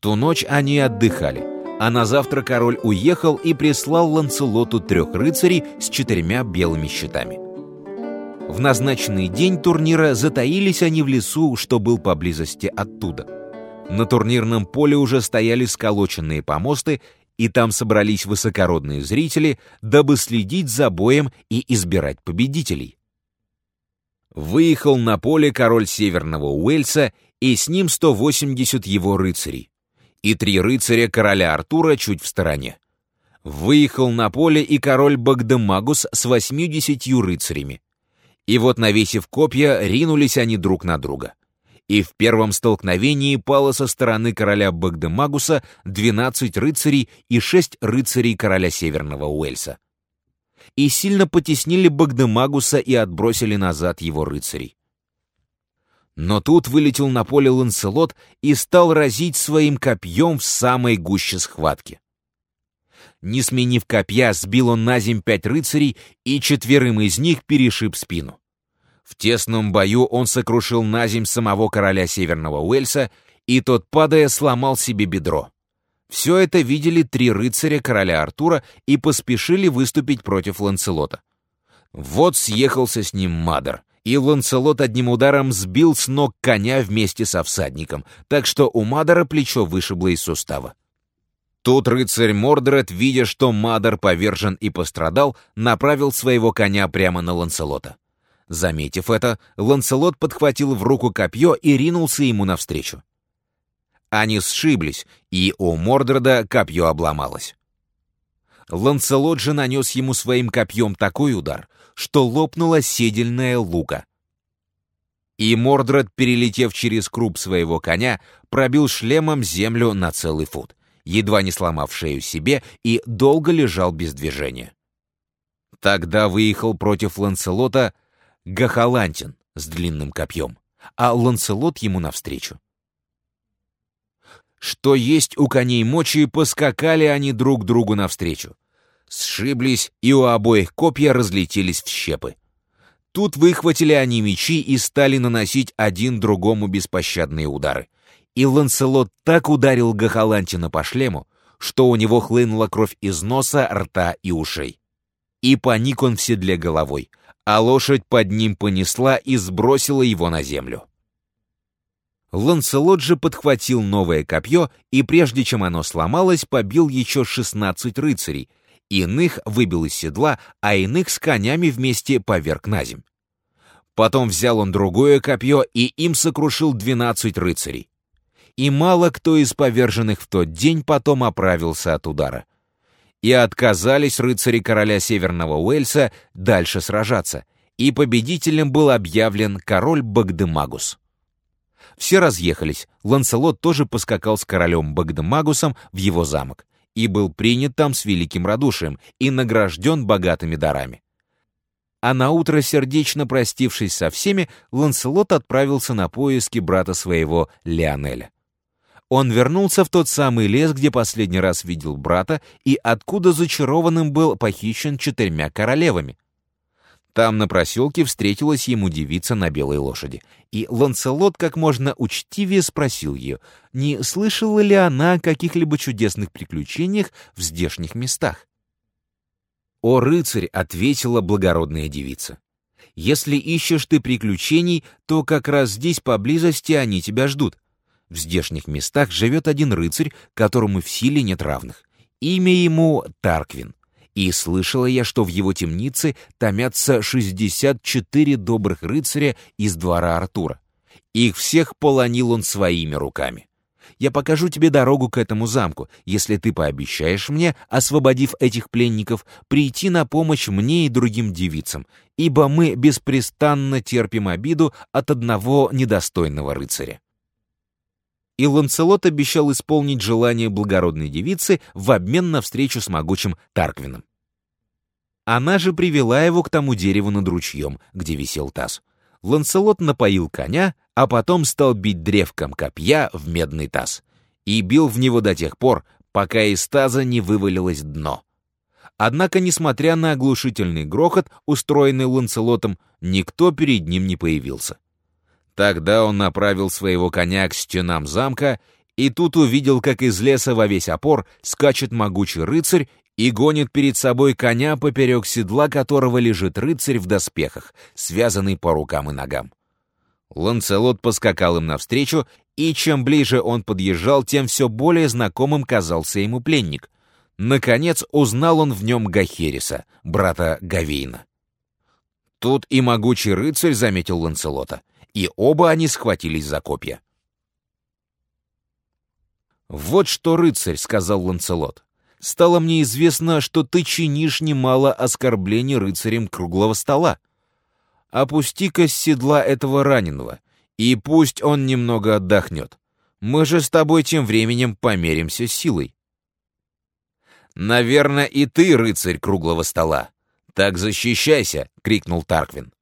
ту ночь они отдыхали, а на завтра король уехал и прислал Ланцелоту трех рыцарей с четырьмя белыми щитами. В назначенный день турнира затаились они в лесу, что был поблизости оттуда. На турнирном поле уже стояли сколоченные помосты, и там собрались высокородные зрители, дабы следить за боем и избирать победителей. Выехал на поле король Северного Уэльса и с ним 180 его рыцарей, и три рыцаря короля Артура чуть в стороне. Выехал на поле и король Багдемагус с 80 рыцарями, и вот, навесив копья, ринулись они друг на друга. И в первом столкновении пало со стороны короля Багдемагуса 12 рыцарей и 6 рыцарей короля Северного Уэльса. И сильно потеснили Багдемагуса и отбросили назад его рыцарей. Но тут вылетел на поле Ланселот и стал разить своим копьем в самой гуще схватки. Не сменив копья, сбил он на земь пять рыцарей и четверым из них перешиб спину. В тесном бою он сокрушил на земь самого короля Северного Уэльса, и тот, падая, сломал себе бедро. Все это видели три рыцаря короля Артура и поспешили выступить против Ланцелота. Вот съехался с ним Мадер, и Ланцелот одним ударом сбил с ног коня вместе со всадником, так что у Мадера плечо вышибло из сустава. Тут рыцарь Мордред, видя, что Мадер повержен и пострадал, направил своего коня прямо на Ланселота. Заметив это, Ланселот подхватил в руку копье и ринулся ему навстречу. Они сшиблись, и у Мордреда копье обломалось. Ланселот же нанес ему своим копьем такой удар, что лопнула седельная лука. И Мордред, перелетев через круп своего коня, пробил шлемом землю на целый фут едва не сломав шею себе, и долго лежал без движения. Тогда выехал против Ланселота Гахалантин с длинным копьем, а Ланселот ему навстречу. Что есть у коней мочи, поскакали они друг другу навстречу. Сшиблись, и у обоих копья разлетелись в щепы. Тут выхватили они мечи и стали наносить один другому беспощадные удары и Ланселот так ударил Гахалантина по шлему, что у него хлынула кровь из носа, рта и ушей. И поник он в седле головой, а лошадь под ним понесла и сбросила его на землю. Ланселот же подхватил новое копье, и прежде чем оно сломалось, побил еще шестнадцать рыцарей, иных выбил из седла, а иных с конями вместе поверг на земь. Потом взял он другое копье, и им сокрушил двенадцать рыцарей и мало кто из поверженных в тот день потом оправился от удара. И отказались рыцари короля Северного Уэльса дальше сражаться, и победителем был объявлен король Багдемагус. Все разъехались, Ланселот тоже поскакал с королем Багдемагусом в его замок и был принят там с великим радушием и награжден богатыми дарами. А на утро, сердечно простившись со всеми, Ланселот отправился на поиски брата своего Леонеля. Он вернулся в тот самый лес, где последний раз видел брата, и откуда зачарованным был похищен четырьмя королевами. Там на проселке встретилась ему девица на белой лошади, и Ланселот как можно учтивее спросил ее, не слышала ли она о каких-либо чудесных приключениях в здешних местах. «О, рыцарь!» — ответила благородная девица. «Если ищешь ты приключений, то как раз здесь поблизости они тебя ждут. В здешних местах живет один рыцарь, которому в силе нет равных. Имя ему Тарквин. И слышала я, что в его темнице томятся 64 добрых рыцаря из двора Артура. Их всех полонил он своими руками. Я покажу тебе дорогу к этому замку, если ты пообещаешь мне, освободив этих пленников, прийти на помощь мне и другим девицам, ибо мы беспрестанно терпим обиду от одного недостойного рыцаря и Ланцелот обещал исполнить желание благородной девицы в обмен на встречу с могучим Тарквином. Она же привела его к тому дереву над ручьем, где висел таз. Ланцелот напоил коня, а потом стал бить древком копья в медный таз. И бил в него до тех пор, пока из таза не вывалилось дно. Однако, несмотря на оглушительный грохот, устроенный Ланцелотом, никто перед ним не появился. Тогда он направил своего коня к стенам замка И тут увидел, как из леса во весь опор скачет могучий рыцарь и гонит перед собой коня, поперек седла которого лежит рыцарь в доспехах, связанный по рукам и ногам. Ланцелот поскакал им навстречу, и чем ближе он подъезжал, тем все более знакомым казался ему пленник. Наконец узнал он в нем Гахериса, брата Гавейна. Тут и могучий рыцарь заметил Ланцелота, и оба они схватились за копья. «Вот что, рыцарь», — сказал Ланцелот, — «стало мне известно, что ты чинишь немало оскорблений рыцарем круглого стола. Опусти-ка с седла этого раненого, и пусть он немного отдохнет. Мы же с тобой тем временем померимся силой». «Наверное, и ты, рыцарь круглого стола. Так защищайся!» — крикнул Тарквин.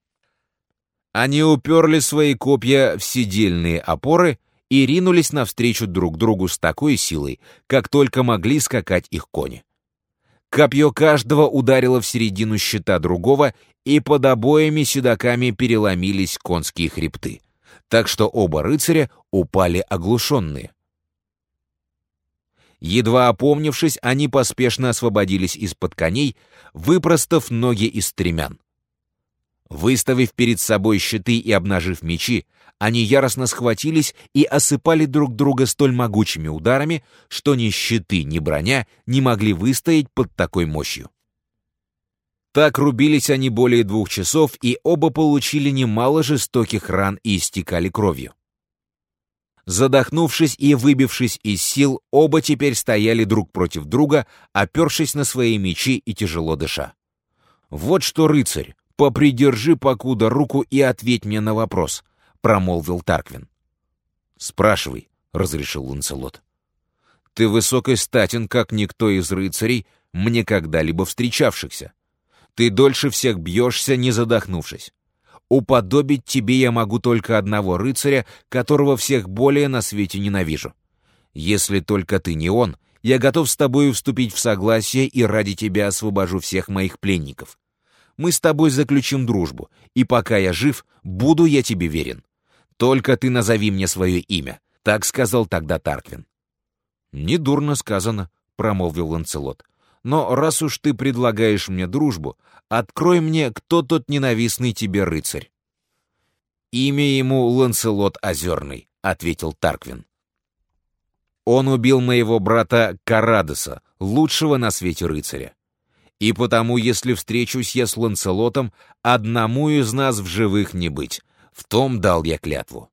Они уперли свои копья в сидельные опоры и ринулись навстречу друг другу с такой силой, как только могли скакать их кони. Копье каждого ударило в середину щита другого, и под обоими седаками переломились конские хребты, так что оба рыцаря упали оглушенные. Едва опомнившись, они поспешно освободились из-под коней, выпростав ноги из стремян. Выставив перед собой щиты и обнажив мечи, они яростно схватились и осыпали друг друга столь могучими ударами, что ни щиты, ни броня не могли выстоять под такой мощью. Так рубились они более двух часов, и оба получили немало жестоких ран и истекали кровью. Задохнувшись и выбившись из сил, оба теперь стояли друг против друга, опершись на свои мечи и тяжело дыша. «Вот что, рыцарь, попридержи покуда руку и ответь мне на вопрос», — промолвил Тарквин. «Спрашивай», — разрешил Ланселот. «Ты высокой статен, как никто из рыцарей, мне когда-либо встречавшихся. Ты дольше всех бьешься, не задохнувшись. Уподобить тебе я могу только одного рыцаря, которого всех более на свете ненавижу. Если только ты не он, я готов с тобой вступить в согласие и ради тебя освобожу всех моих пленников. Мы с тобой заключим дружбу, и пока я жив, буду я тебе верен. Только ты назови мне свое имя, так сказал тогда Тарквин. Недурно сказано, промолвил Ланцелот. Но раз уж ты предлагаешь мне дружбу, открой мне, кто тот ненавистный тебе рыцарь. Имя ему Ланцелот Озерный, ответил Тарквин. Он убил моего брата Карадоса, лучшего на свете рыцаря. И потому, если встречусь я с Ланцелотом, одному из нас в живых не быть. В том дал я клятву.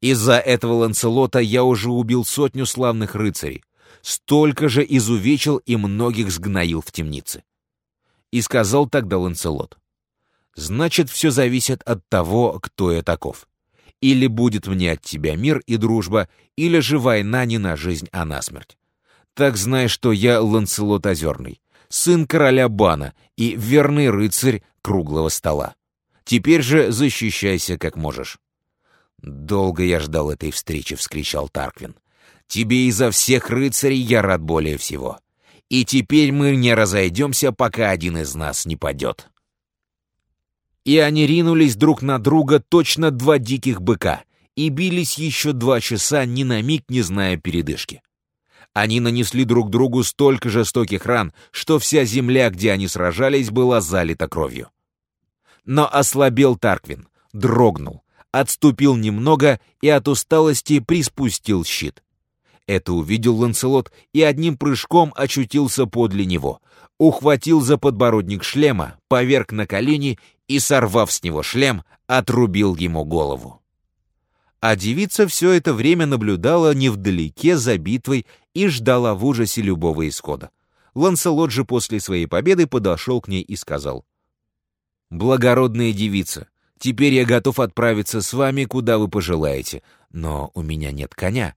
Из-за этого Ланцелота я уже убил сотню славных рыцарей, столько же изувечил и многих сгноил в темнице. И сказал тогда Ланцелот, «Значит, все зависит от того, кто я таков. Или будет мне от тебя мир и дружба, или же война не на жизнь, а на смерть. Так знай, что я Ланцелот Озерный, сын короля Бана и верный рыцарь круглого стола. Теперь же защищайся как можешь». «Долго я ждал этой встречи», — вскричал Тарквин. «Тебе изо всех рыцарей я рад более всего. И теперь мы не разойдемся, пока один из нас не падет». И они ринулись друг на друга точно два диких быка и бились еще два часа, ни на миг не зная передышки. Они нанесли друг другу столько жестоких ран, что вся земля, где они сражались, была залита кровью. Но ослабел Тарквин, дрогнул, отступил немного и от усталости приспустил щит. Это увидел Ланселот и одним прыжком очутился подле него, ухватил за подбородник шлема, поверг на колени и, сорвав с него шлем, отрубил ему голову а девица все это время наблюдала невдалеке за битвой и ждала в ужасе любого исхода. Ланселот же после своей победы подошел к ней и сказал, «Благородная девица, теперь я готов отправиться с вами, куда вы пожелаете, но у меня нет коня».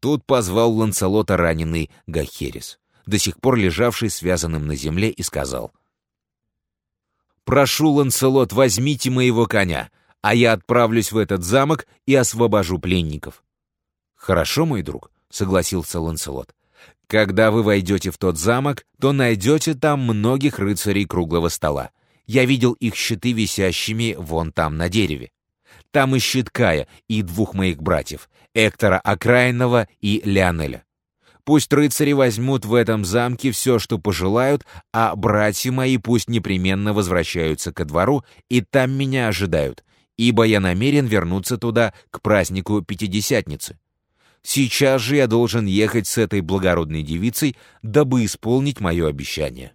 Тут позвал Ланселота раненый Гахерис, до сих пор лежавший связанным на земле, и сказал, «Прошу, Ланселот, возьмите моего коня, а я отправлюсь в этот замок и освобожу пленников». «Хорошо, мой друг», — согласился Ланселот. «Когда вы войдете в тот замок, то найдете там многих рыцарей круглого стола. Я видел их щиты висящими вон там на дереве. Там ищет Кая и двух моих братьев, Эктора Окраинного и Леонеля. Пусть рыцари возьмут в этом замке все, что пожелают, а братья мои пусть непременно возвращаются ко двору и там меня ожидают, ибо я намерен вернуться туда к празднику Пятидесятницы. Сейчас же я должен ехать с этой благородной девицей, дабы исполнить мое обещание.